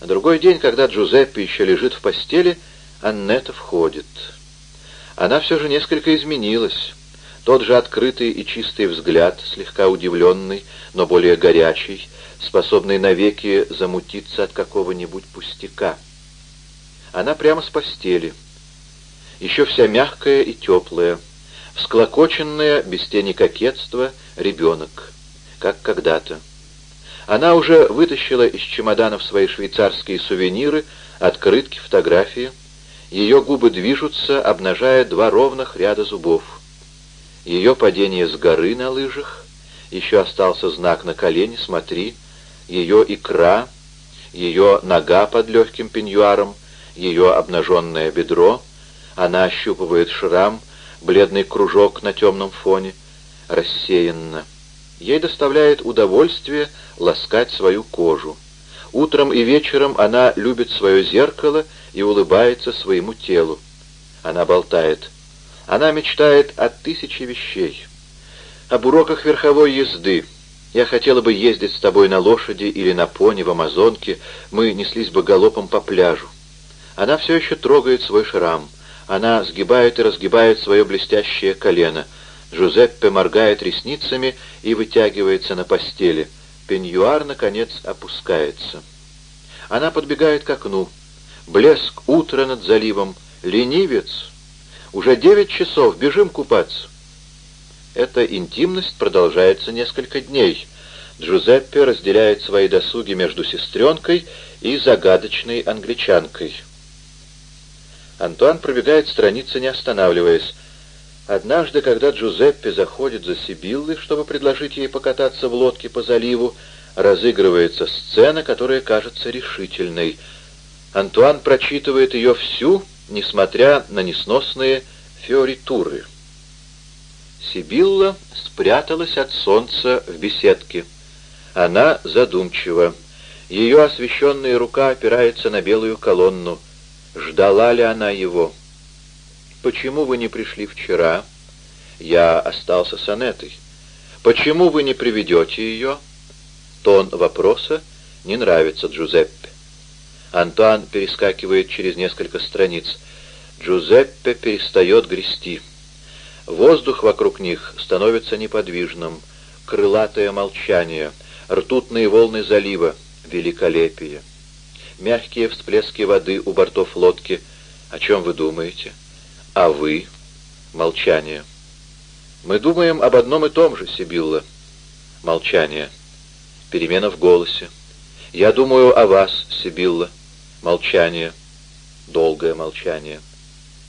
На другой день, когда Джузеппе еще лежит в постели, Аннета входит. Она все же несколько изменилась. Тот же открытый и чистый взгляд, слегка удивленный, но более горячий, способный навеки замутиться от какого-нибудь пустяка. Она прямо с постели, еще вся мягкая и теплая, всклокоченная, без тени кокетства, ребенок, как когда-то. Она уже вытащила из чемоданов свои швейцарские сувениры, открытки, фотографии. Ее губы движутся, обнажая два ровных ряда зубов. Ее падение с горы на лыжах, еще остался знак на колене, смотри, ее икра, ее нога под легким пеньюаром, ее обнаженное бедро, она ощупывает шрам, бледный кружок на темном фоне, рассеянно. Ей доставляет удовольствие ласкать свою кожу. Утром и вечером она любит свое зеркало и улыбается своему телу. Она болтает. Она мечтает о тысяче вещей. Об уроках верховой езды. Я хотела бы ездить с тобой на лошади или на пони в Амазонке, мы неслись бы галопом по пляжу. Она все еще трогает свой шрам. Она сгибает и разгибает свое блестящее колено. Джузеппе моргает ресницами и вытягивается на постели. Пеньюар, наконец, опускается. Она подбегает к окну. Блеск утра над заливом. Ленивец. Уже девять часов. Бежим купаться. Эта интимность продолжается несколько дней. Джузеппе разделяет свои досуги между сестренкой и загадочной англичанкой. Антуан пробегает страницы, не останавливаясь. Однажды, когда Джузеппе заходит за Сибиллой, чтобы предложить ей покататься в лодке по заливу, разыгрывается сцена, которая кажется решительной. Антуан прочитывает ее всю, несмотря на несносные фиоритуры. Сибилла спряталась от солнца в беседке. Она задумчива. Ее освещенная рука опирается на белую колонну. Ждала ли она его? «Почему вы не пришли вчера?» «Я остался с Анетой». «Почему вы не приведете ее?» Тон вопроса не нравится Джузеппе. Антуан перескакивает через несколько страниц. Джузеппе перестает грести. Воздух вокруг них становится неподвижным. Крылатое молчание, ртутные волны залива, великолепие мягкие всплески воды у бортов лодки. О чем вы думаете? А вы? Молчание. Мы думаем об одном и том же, Сибилла. Молчание. Перемена в голосе. Я думаю о вас, Сибилла. Молчание. Долгое молчание.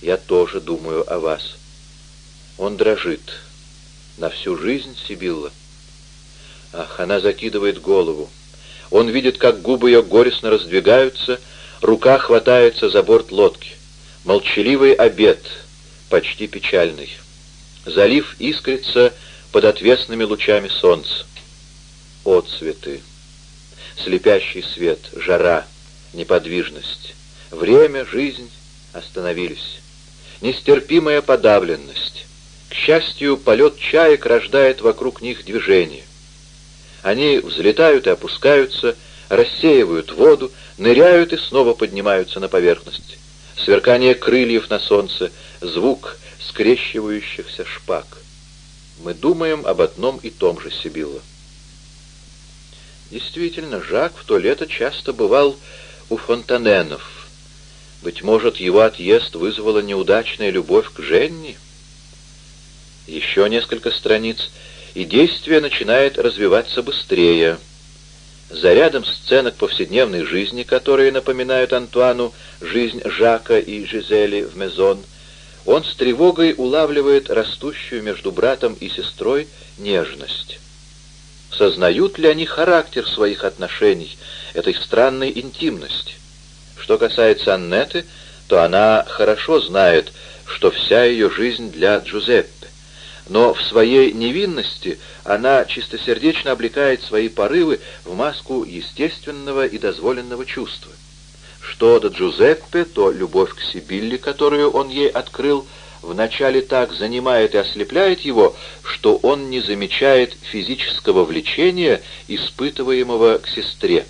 Я тоже думаю о вас. Он дрожит. На всю жизнь, Сибилла. Ах, она закидывает голову. Он видит, как губы ее горестно раздвигаются, рука хватается за борт лодки. Молчаливый обед, почти печальный. Залив искрится под отвесными лучами солнца. Отцветы. Слепящий свет, жара, неподвижность. Время, жизнь остановились. Нестерпимая подавленность. К счастью, полет чаек рождает вокруг них движение. Они взлетают и опускаются, рассеивают воду, ныряют и снова поднимаются на поверхность. Сверкание крыльев на солнце, звук скрещивающихся шпаг. Мы думаем об одном и том же Сибилла. Действительно, Жак в то лето часто бывал у Фонтаненов. Быть может, его отъезд вызвала неудачная любовь к Женни? Еще несколько страниц — и действие начинает развиваться быстрее. За рядом сценок повседневной жизни, которые напоминают Антуану жизнь Жака и Жизели в Мезон, он с тревогой улавливает растущую между братом и сестрой нежность. Сознают ли они характер своих отношений, этой странной интимности? Что касается Аннеты, то она хорошо знает, что вся ее жизнь для Джузеппе но в своей невинности она чистосердечно облекает свои порывы в маску естественного и дозволенного чувства. Что до Джузеппе, то любовь к Сибилле, которую он ей открыл, вначале так занимает и ослепляет его, что он не замечает физического влечения, испытываемого к сестре.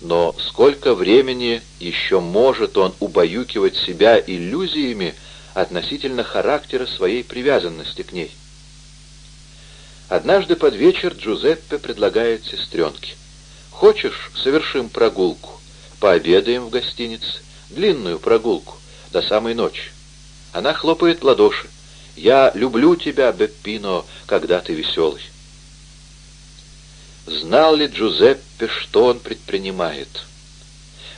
Но сколько времени еще может он убаюкивать себя иллюзиями относительно характера своей привязанности к ней? Однажды под вечер Джузеппе предлагает сестренке. «Хочешь, совершим прогулку? Пообедаем в гостинице. Длинную прогулку, до самой ночи». Она хлопает в ладоши. «Я люблю тебя, Беппино, когда ты веселый». Знал ли Джузеппе, что он предпринимает?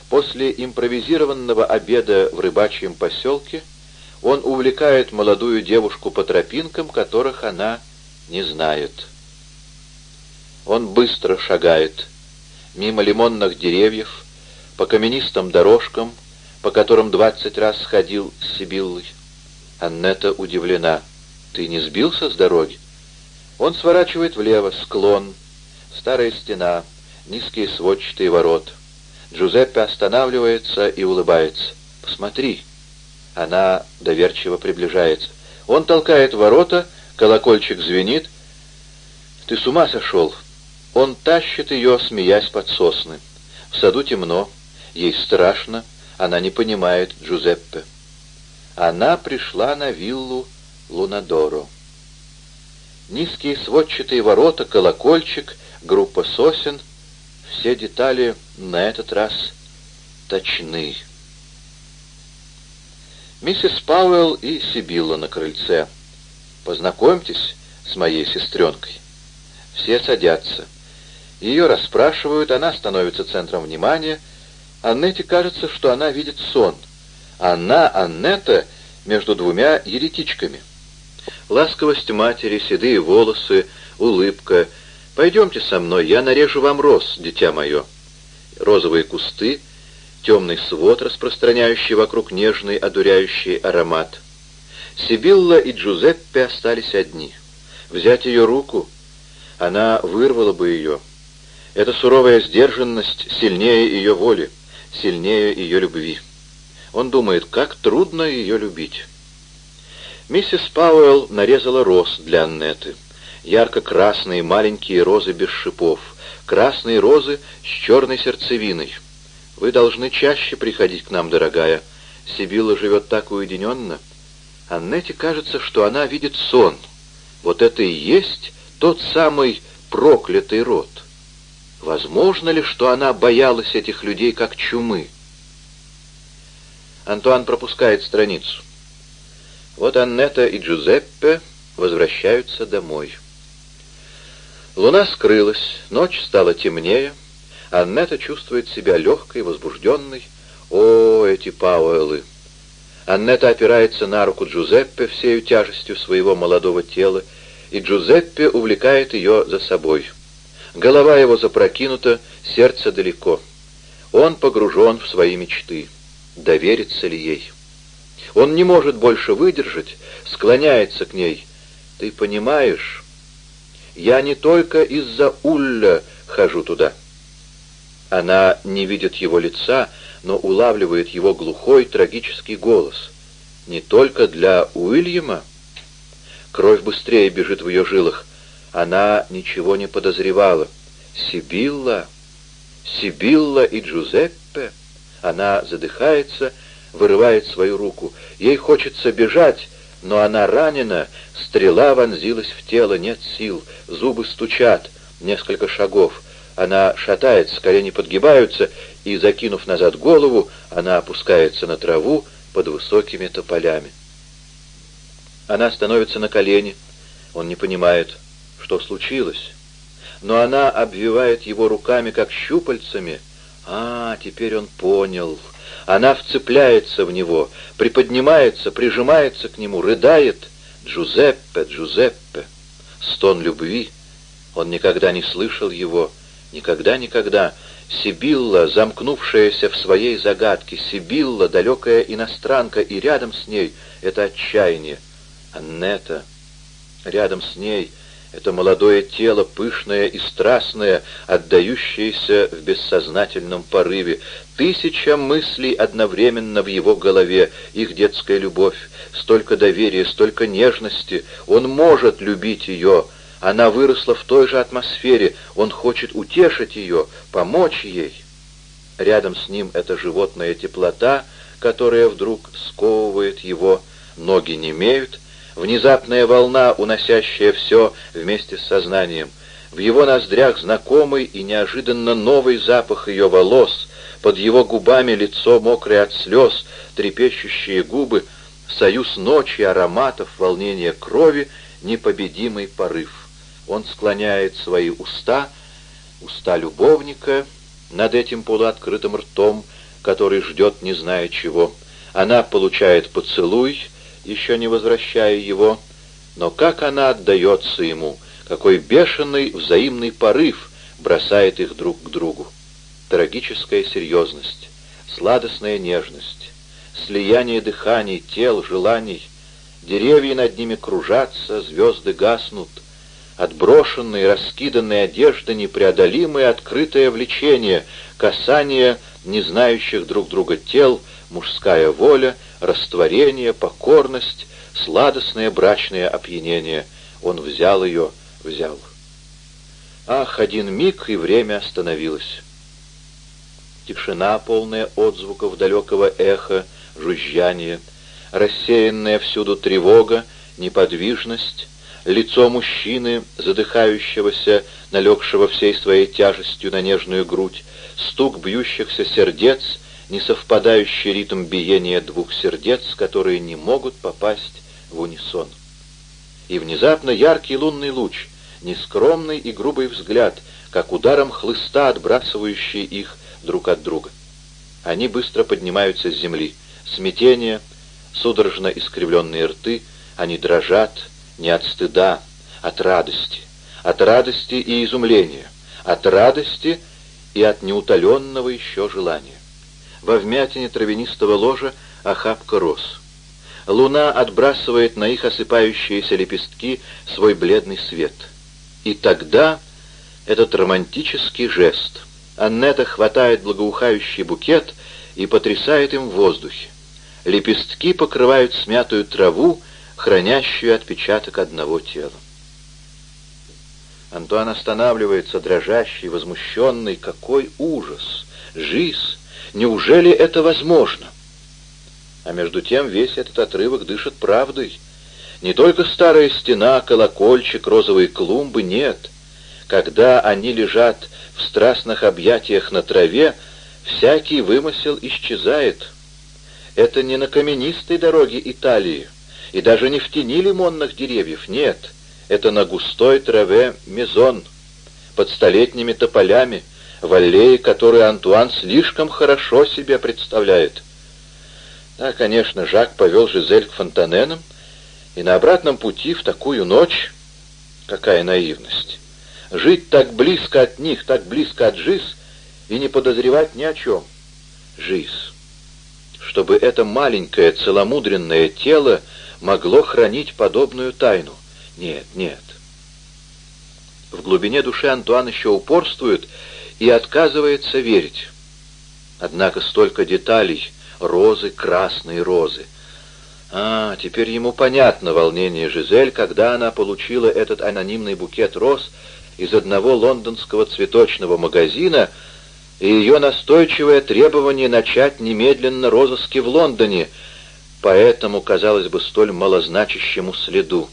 После импровизированного обеда в рыбачьем поселке он увлекает молодую девушку по тропинкам, которых она не знает. Он быстро шагает мимо лимонных деревьев, по каменистым дорожкам, по которым двадцать раз сходил с Сибиллой. Аннета удивлена. «Ты не сбился с дороги?» Он сворачивает влево, склон, старая стена, низкие сводчатые ворот. Джузеппе останавливается и улыбается. «Посмотри!» Она доверчиво приближается. Он толкает ворота, колокольчик звенит. «Ты с ума сошел?» Он тащит ее, смеясь под сосны. В саду темно, ей страшно, она не понимает Джузеппе. Она пришла на виллу Лунадоро. Низкие сводчатые ворота, колокольчик, группа сосен — все детали на этот раз точны. Миссис Пауэлл и Сибилла на крыльце. Познакомьтесь с моей сестренкой. Все садятся. Ее расспрашивают, она становится центром внимания. Аннете кажется, что она видит сон. Она, Аннета, между двумя еретичками. Ласковость матери, седые волосы, улыбка. «Пойдемте со мной, я нарежу вам роз, дитя мое». Розовые кусты, темный свод, распространяющий вокруг нежный, одуряющий аромат. Сибилла и Джузеппе остались одни. Взять ее руку, она вырвала бы ее. Эта суровая сдержанность сильнее ее воли, сильнее ее любви. Он думает, как трудно ее любить. Миссис Пауэлл нарезала роз для Аннеты. Ярко-красные маленькие розы без шипов. Красные розы с черной сердцевиной. Вы должны чаще приходить к нам, дорогая. Сибилла живет так уединенно. Аннете кажется, что она видит сон. Вот это и есть тот самый проклятый род. Возможно ли, что она боялась этих людей как чумы? Антуан пропускает страницу. Вот Аннета и Джузеппе возвращаются домой. Луна скрылась, ночь стала темнее. Аннета чувствует себя легкой, возбужденной. О, эти Пауэллы! Аннета опирается на руку Джузеппе всею тяжестью своего молодого тела, и Джузеппе увлекает ее за собой. Голова его запрокинута, сердце далеко. Он погружен в свои мечты. Доверится ли ей? Он не может больше выдержать, склоняется к ней. «Ты понимаешь, я не только из-за Улля хожу туда». Она не видит его лица, но улавливает его глухой трагический голос. «Не только для Уильяма?» Кровь быстрее бежит в ее жилах. Она ничего не подозревала. «Сибилла! Сибилла и Джузеппе!» Она задыхается, вырывает свою руку. Ей хочется бежать, но она ранена, стрела вонзилась в тело, нет сил, зубы стучат, несколько шагов. Она шатается, колени подгибаются, и, закинув назад голову, она опускается на траву под высокими тополями. Она становится на колени. Он не понимает, что случилось. Но она обвивает его руками, как щупальцами, а, теперь он понял. Она вцепляется в него, приподнимается, прижимается к нему, рыдает. «Джузеппе, Джузеппе!» Стон любви. Он никогда не слышал его. Никогда-никогда. Сибилла, замкнувшаяся в своей загадке. Сибилла, далекая иностранка, и рядом с ней — это отчаяние. Аннета. Рядом с ней — это молодое тело, пышное и страстное, отдающееся в бессознательном порыве. Тысяча мыслей одновременно в его голове, их детская любовь, столько доверия, столько нежности. Он может любить ее. Она выросла в той же атмосфере. Он хочет утешить ее, помочь ей. Рядом с ним эта животная теплота, которая вдруг сковывает его, ноги не имеют, внезапная волна, уносящая все вместе с сознанием. В его ноздрях знакомый и неожиданно новый запах ее волос, под его губами лицо мокрое от слез, трепещущие губы, союз ночи, ароматов, волнения крови, непобедимый порыв. Он склоняет свои уста, уста любовника, над этим полуоткрытым ртом, который ждет не зная чего. Она получает поцелуй, еще не возвращая его, но как она отдается ему, какой бешеный взаимный порыв бросает их друг к другу. Трагическая серьезность, сладостная нежность, слияние дыханий, тел, желаний. Деревья над ними кружатся, звезды гаснут. Отброшенные, раскиданные одежды, непреодолимое открытое влечение, касание не знающих друг друга тел, мужская воля, растворение, покорность, сладостное брачное опьянение. Он взял ее, взял. Ах, один миг, и время остановилось. Тишина, полная отзвуков далекого эха, жужжание, рассеянная всюду тревога, неподвижность, лицо мужчины, задыхающегося, налегшего всей своей тяжестью на нежную грудь, стук бьющихся сердец, несовпадающий ритм биения двух сердец, которые не могут попасть в унисон. И внезапно яркий лунный луч, нескромный и грубый взгляд, как ударом хлыста, отбрасывающий их друг от друга. Они быстро поднимаются с земли. Смятение, судорожно искривленные рты, они дрожат не от стыда, от радости, от радости и изумления, от радости и от неутоленного еще желания. Во вмятине травянистого ложа охапка роз. Луна отбрасывает на их осыпающиеся лепестки свой бледный свет. И тогда этот романтический жест. Аннета хватает благоухающий букет и потрясает им в воздухе. Лепестки покрывают смятую траву, хранящую отпечаток одного тела. Антуан останавливается, дрожащий, возмущенный. Какой ужас! Жизнь! Неужели это возможно? А между тем весь этот отрывок дышит правдой. Не только старая стена, колокольчик, розовые клумбы, нет. Когда они лежат в страстных объятиях на траве, всякий вымысел исчезает — это не на каменистой дороге Италии, и даже не в тени лимонных деревьев, нет. Это на густой траве мезон, под столетними тополями, в аллее, которую Антуан слишком хорошо себе представляет. Да, конечно, Жак повел Жизель к Фонтаненам, и на обратном пути в такую ночь... Какая наивность! Жить так близко от них, так близко от Жиз, и не подозревать ни о чем. Жиз чтобы это маленькое целомудренное тело могло хранить подобную тайну. Нет, нет. В глубине души Антуан еще упорствует и отказывается верить. Однако столько деталей — розы, красные розы. А, теперь ему понятно волнение Жизель, когда она получила этот анонимный букет роз из одного лондонского цветочного магазина — и ее настойчивое требование начать немедленно розыски в Лондоне по этому, казалось бы, столь малозначащему следу.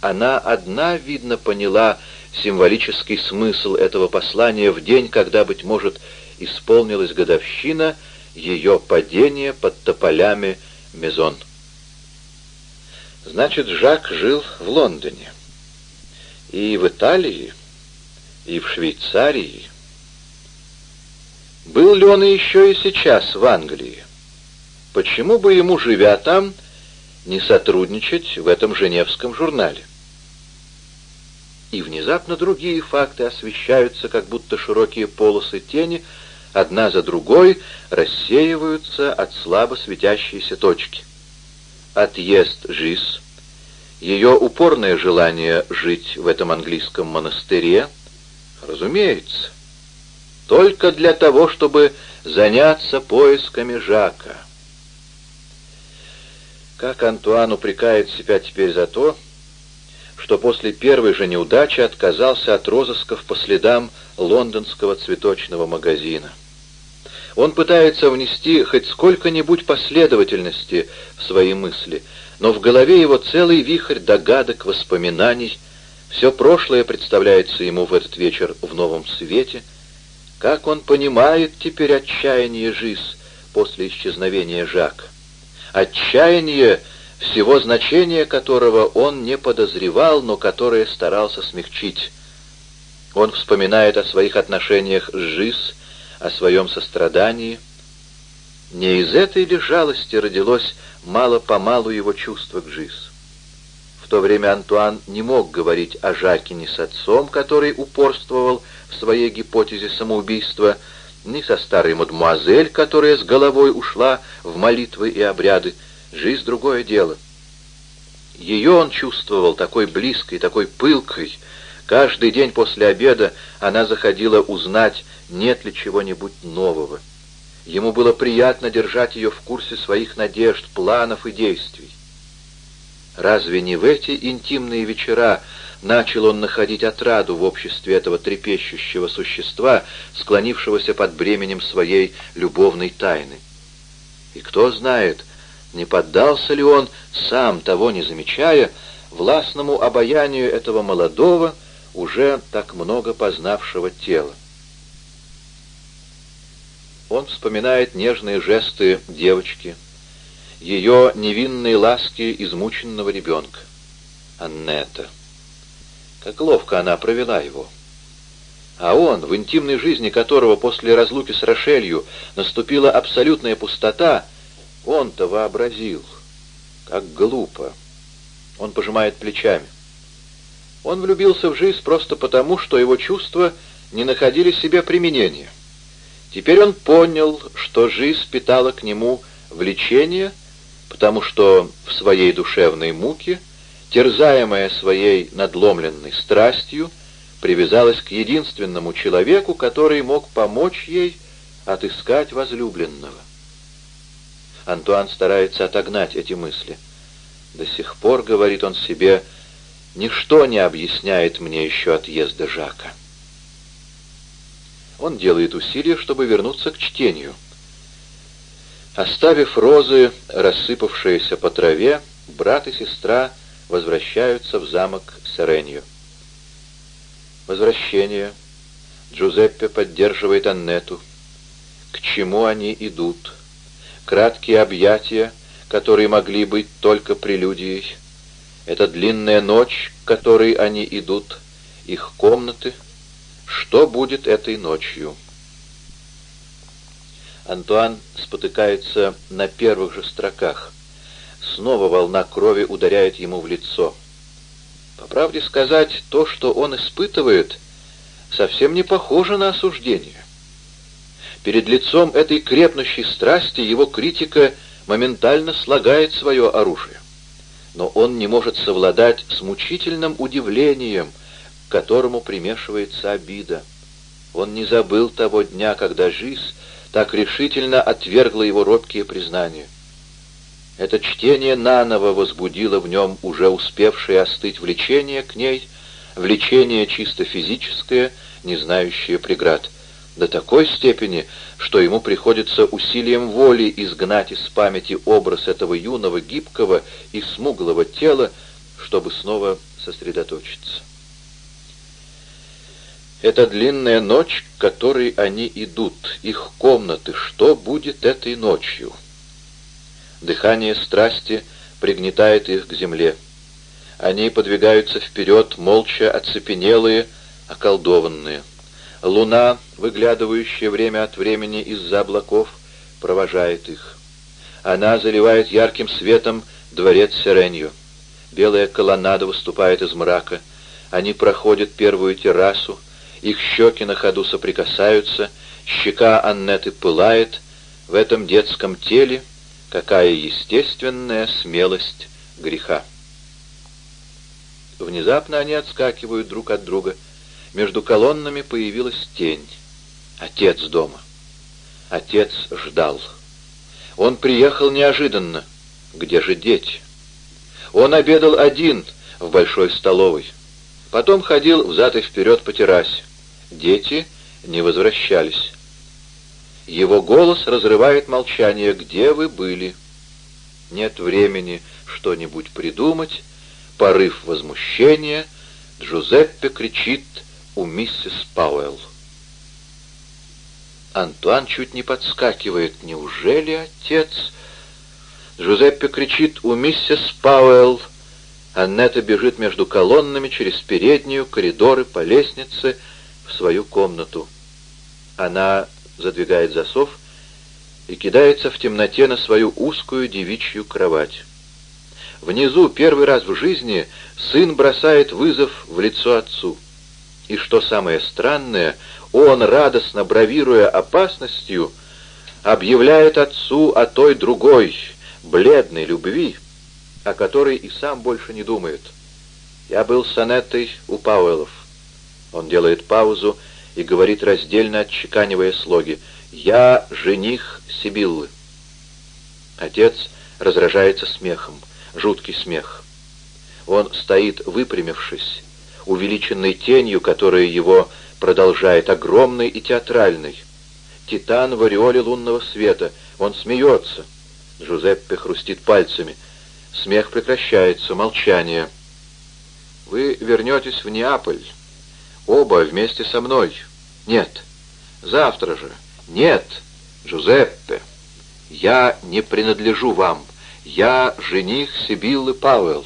Она одна, видно, поняла символический смысл этого послания в день, когда, быть может, исполнилась годовщина ее падения под тополями Мезон. Значит, Жак жил в Лондоне. И в Италии и в Швейцарии. Был ли он еще и сейчас в Англии? Почему бы ему, живя там, не сотрудничать в этом женевском журнале? И внезапно другие факты освещаются, как будто широкие полосы тени, одна за другой рассеиваются от слабо светящейся точки. Отъезд Жиз, ее упорное желание жить в этом английском монастыре — Разумеется. Только для того, чтобы заняться поисками Жака. Как Антуан упрекает себя теперь за то, что после первой же неудачи отказался от розысков по следам лондонского цветочного магазина. Он пытается внести хоть сколько-нибудь последовательности в свои мысли, но в голове его целый вихрь догадок, воспоминаний. Все прошлое представляется ему в этот вечер в новом свете. Как он понимает теперь отчаяние Жиз после исчезновения Жака. Отчаяние, всего значения которого он не подозревал, но которое старался смягчить. Он вспоминает о своих отношениях с Жиз, о своем сострадании. Не из этой ли жалости родилось мало-помалу его чувство к Жиз? В то время Антуан не мог говорить о Жакине с отцом, который упорствовал в своей гипотезе самоубийства, ни со старой мадемуазель, которая с головой ушла в молитвы и обряды. Жизнь — другое дело. Ее он чувствовал такой близкой, такой пылкой. Каждый день после обеда она заходила узнать, нет ли чего-нибудь нового. Ему было приятно держать ее в курсе своих надежд, планов и действий. Разве не в эти интимные вечера начал он находить отраду в обществе этого трепещущего существа, склонившегося под бременем своей любовной тайны? И кто знает, не поддался ли он, сам того не замечая, властному обаянию этого молодого, уже так много познавшего тела. Он вспоминает нежные жесты девочки, ее невинные ласки измученного ребенка. Аннета. Как ловко она провела его. А он, в интимной жизни которого после разлуки с Рошелью наступила абсолютная пустота, он-то вообразил. Как глупо. Он пожимает плечами. Он влюбился в жизнь просто потому, что его чувства не находили себе применения. Теперь он понял, что жизнь питала к нему влечение, потому что в своей душевной муке, терзаемая своей надломленной страстью, привязалась к единственному человеку, который мог помочь ей отыскать возлюбленного. Антуан старается отогнать эти мысли. До сих пор, говорит он себе, ничто не объясняет мне еще отъезда Жака. Он делает усилия, чтобы вернуться к чтению. Оставив розы, рассыпавшиеся по траве, брат и сестра возвращаются в замок Сиренью. Возвращение. Джузеппе поддерживает Аннету. К чему они идут? Краткие объятия, которые могли быть только прелюдией. Это длинная ночь, к которой они идут, их комнаты — что будет этой ночью? Антуан спотыкается на первых же строках. Снова волна крови ударяет ему в лицо. По правде сказать, то, что он испытывает, совсем не похоже на осуждение. Перед лицом этой крепнущей страсти его критика моментально слагает свое оружие. Но он не может совладать с мучительным удивлением — к которому примешивается обида. Он не забыл того дня, когда Жиз так решительно отвергла его робкие признания. Это чтение наново возбудило в нем уже успевшее остыть влечение к ней, влечение чисто физическое, не знающее преград, до такой степени, что ему приходится усилием воли изгнать из памяти образ этого юного, гибкого и смуглого тела, чтобы снова сосредоточиться. Это длинная ночь, к которой они идут, их комнаты, что будет этой ночью? Дыхание страсти пригнетает их к земле. Они подвигаются вперед, молча оцепенелые, околдованные. Луна, выглядывающая время от времени из-за облаков, провожает их. Она заливает ярким светом дворец Сиренью. Белая колоннада выступает из мрака. Они проходят первую террасу, их щеки на ходу соприкасаются, щека Аннеты пылает, в этом детском теле какая естественная смелость греха. Внезапно они отскакивают друг от друга. Между колоннами появилась тень. Отец дома. Отец ждал. Он приехал неожиданно. Где же дети? Он обедал один, в большой столовой. Потом ходил взад и вперед по террасе. Дети не возвращались. Его голос разрывает молчание. «Где вы были?» Нет времени что-нибудь придумать. Порыв возмущения. Джузеппе кричит у миссис Пауэлл. Антуан чуть не подскакивает. Неужели отец? Джузеппе кричит у миссис Пауэлл. Аннета бежит между колоннами через переднюю, коридоры, по лестнице в свою комнату. Она задвигает засов и кидается в темноте на свою узкую девичью кровать. Внизу первый раз в жизни сын бросает вызов в лицо отцу. И что самое странное, он, радостно бравируя опасностью, объявляет отцу о той другой, бледной любви, о которой и сам больше не думает. Я был с Анеттой у Пауэллов. Он делает паузу и говорит раздельно, отчеканивая слоги. «Я жених Сибиллы». Отец разражается смехом, жуткий смех. Он стоит, выпрямившись, увеличенной тенью, которая его продолжает, огромной и театральной. Титан в ореоле лунного света. Он смеется. Джузеппе хрустит пальцами. Смех прекращается, молчание. «Вы вернетесь в Неаполь. Оба вместе со мной. Нет. Завтра же. Нет, Джузеппе. Я не принадлежу вам. Я жених Сибиллы Пауэлл.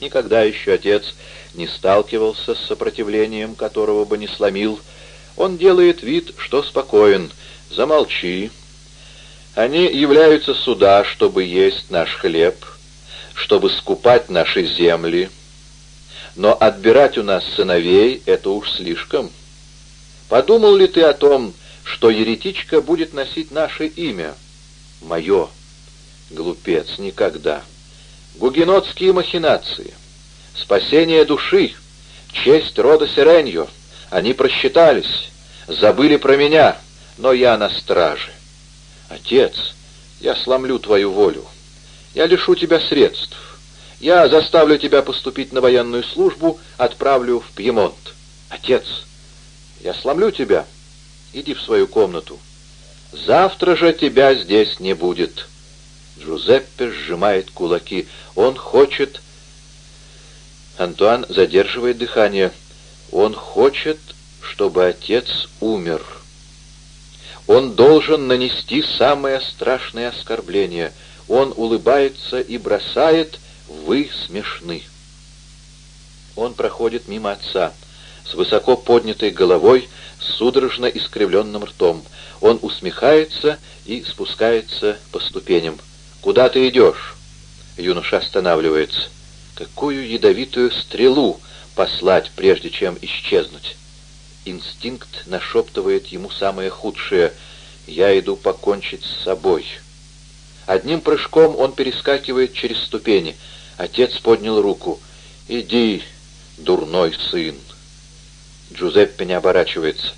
Никогда еще отец не сталкивался с сопротивлением, которого бы не сломил. Он делает вид, что спокоен. Замолчи. Они являются сюда, чтобы есть наш хлеб, чтобы скупать наши земли. Но отбирать у нас сыновей — это уж слишком. Подумал ли ты о том, что еретичка будет носить наше имя? Мое. Глупец, никогда. Гугенотские махинации. Спасение души. Честь рода Сиреньо. Они просчитались. Забыли про меня, но я на страже. Отец, я сломлю твою волю. Я лишу тебя средств. Я заставлю тебя поступить на военную службу, отправлю в Пьемонт. Отец, я сломлю тебя. Иди в свою комнату. Завтра же тебя здесь не будет. Джузеппе сжимает кулаки. Он хочет... Антуан задерживает дыхание. Он хочет, чтобы отец умер. Он должен нанести самое страшное оскорбление. Он улыбается и бросает «Вы смешны». Он проходит мимо отца с высоко поднятой головой, с судорожно искривленным ртом. Он усмехается и спускается по ступеням. «Куда ты идешь?» Юноша останавливается. «Какую ядовитую стрелу послать, прежде чем исчезнуть?» Инстинкт нашептывает ему самое худшее. «Я иду покончить с собой». Одним прыжком он перескакивает через ступени. Отец поднял руку. «Иди, дурной сын!» Джузеппе не оборачивается.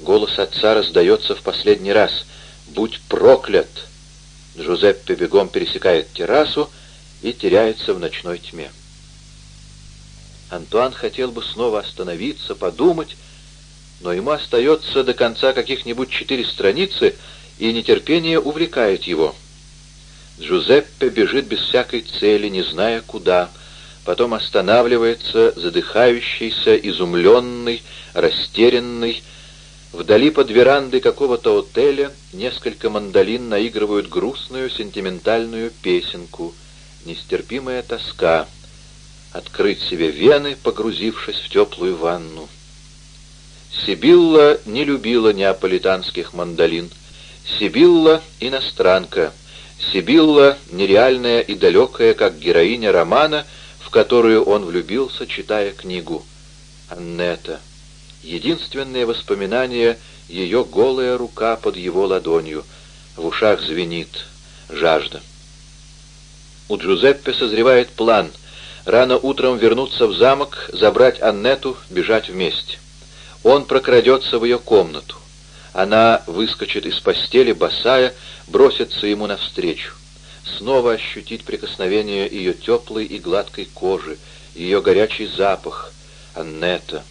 Голос отца раздается в последний раз. «Будь проклят!» Джузеппе бегом пересекает террасу и теряется в ночной тьме. Антуан хотел бы снова остановиться, подумать, но ему остается до конца каких-нибудь четыре страницы, и нетерпение увлекает его. Джузеппе бежит без всякой цели, не зная куда, потом останавливается, задыхающийся, изумленный, растерянный. Вдали под верандой какого-то отеля несколько мандолин наигрывают грустную сентиментальную песенку. Нестерпимая тоска. Открыть себе вены, погрузившись в теплую ванну. Сибилла не любила неаполитанских мандолин. Сибилла — иностранка. Сибилла — нереальная и далекая, как героиня романа, в которую он влюбился, читая книгу. Аннета. Единственное воспоминание — ее голая рука под его ладонью. В ушах звенит. Жажда. У Джузеппе созревает план. Рано утром вернуться в замок, забрать Аннету, бежать вместе. Он прокрадется в ее комнату. Она выскочит из постели, босая, бросится ему навстречу. снова ощутить прикосновение ее теплой и гладкой кожи, ее горячий запах. Аннета.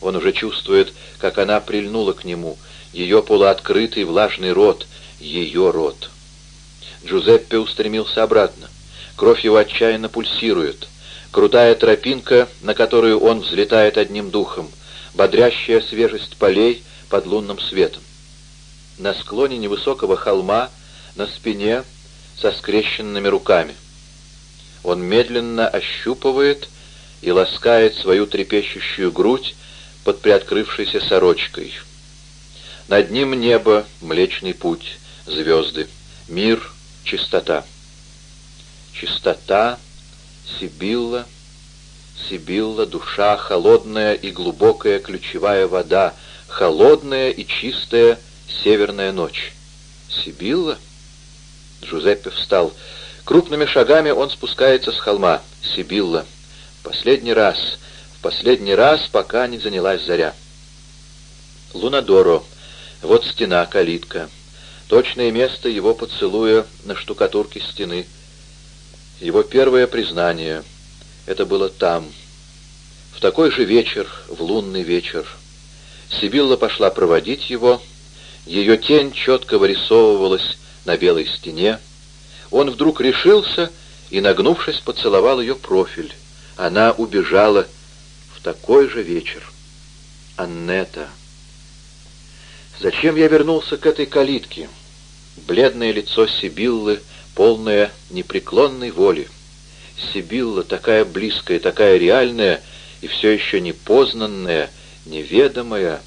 Он уже чувствует, как она прильнула к нему, ее полуоткрытый влажный рот, ее рот. Джузеппе устремился обратно. Кровь его отчаянно пульсирует. Крутая тропинка, на которую он взлетает одним духом, бодрящая свежесть полей под лунным светом. На склоне невысокого холма, на спине, со скрещенными руками. Он медленно ощупывает и ласкает свою трепещущую грудь под приоткрывшейся сорочкой. Над ним небо, млечный путь, звезды, мир, чистота. Чистота, Сибилла, Сибилла, душа, холодная и глубокая ключевая вода, холодная и чистая северная ночь. Сибилла? Джузеппе встал. Крупными шагами он спускается с холма. Сибилла. Последний раз, в последний раз, пока не занялась заря. Лунадоро. Вот стена, калитка. Точное место его поцелуя на штукатурке стены. Его первое признание. Это было там. В такой же вечер, в лунный вечер. Сибилла пошла проводить его. Ее тень четко вырисовывалась на белой стене. Он вдруг решился и, нагнувшись, поцеловал ее профиль. Она убежала в такой же вечер. Аннета. Зачем я вернулся к этой калитке? Бледное лицо Сибиллы, полное непреклонной воли. Сибилла такая близкая, такая реальная и все еще непознанная, неведомая.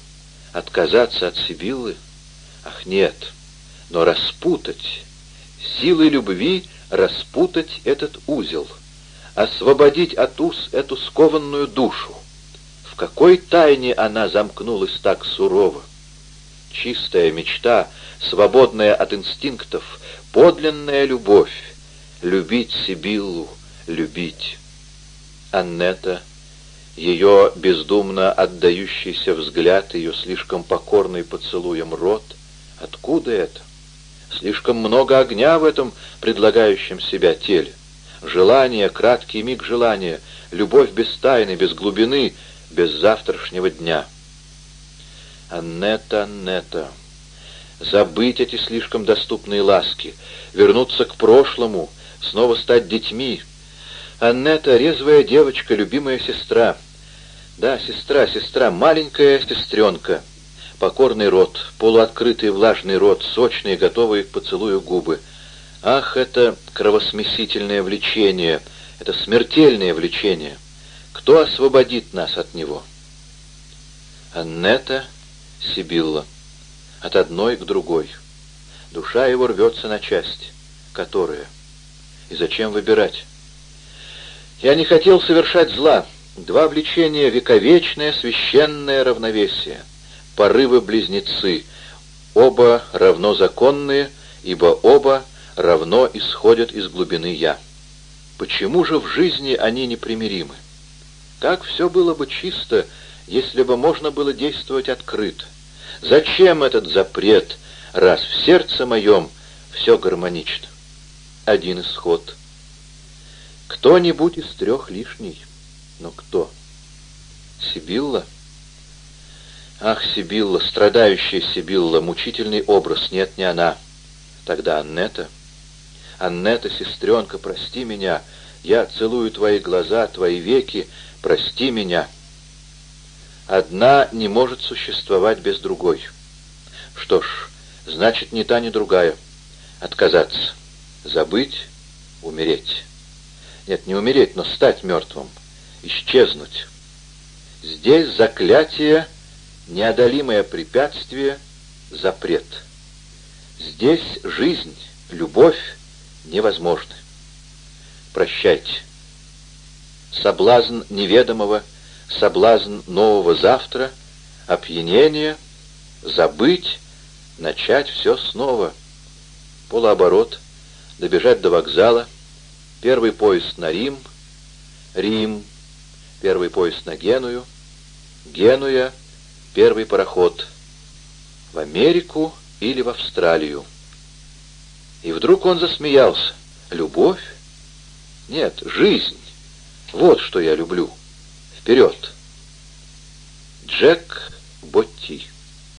Отказаться от Сибиллы? Ах, нет. Но распутать, силой любви распутать этот узел, освободить от уз эту скованную душу. В какой тайне она замкнулась так сурово? Чистая мечта, свободная от инстинктов, подлинная любовь, любить Сибиллу, любить. Аннета, ее бездумно отдающийся взгляд, ее слишком покорный поцелуем рот, откуда это? Слишком много огня в этом предлагающем себя теле. Желание, краткий миг желания, любовь без тайны, без глубины, без завтрашнего дня. Аннета, Аннета, забыть эти слишком доступные ласки, вернуться к прошлому, снова стать детьми. Аннета — резвая девочка, любимая сестра. Да, сестра, сестра, маленькая сестренка — покорный рот, полуоткрытый влажный рот, сочные, готовые к поцелую губы. Ах, это кровосмесительное влечение, это смертельное влечение. Кто освободит нас от него? Аннета, Сибилла, от одной к другой. Душа его рвется на части. Которая? И зачем выбирать? Я не хотел совершать зла. Два влечения — вековечное священное равновесие — порывы-близнецы, оба равно законные, ибо оба равно исходят из глубины «я». Почему же в жизни они непримиримы? Как все было бы чисто, если бы можно было действовать открыто? Зачем этот запрет, раз в сердце моем все гармонично? Один исход. Кто-нибудь из трех лишний. Но кто? Сибилла? Ах, Сибилла, страдающая Сибилла, мучительный образ, нет, не она. Тогда Аннета. Аннета, сестренка, прости меня. Я целую твои глаза, твои веки, прости меня. Одна не может существовать без другой. Что ж, значит, ни та, ни другая. Отказаться. Забыть, умереть. Нет, не умереть, но стать мертвым. Исчезнуть. Здесь заклятие неодолимое препятствие — запрет. Здесь жизнь, любовь невозможны. Прощайте. Соблазн неведомого, соблазн нового завтра, опьянение, забыть, начать все снова. Полуоборот, добежать до вокзала, первый поезд на Рим, Рим, первый поезд на Геную, Генуя — первый пароход в Америку или в Австралию. И вдруг он засмеялся. Любовь? Нет, жизнь. Вот что я люблю. Вперед! Джек Ботти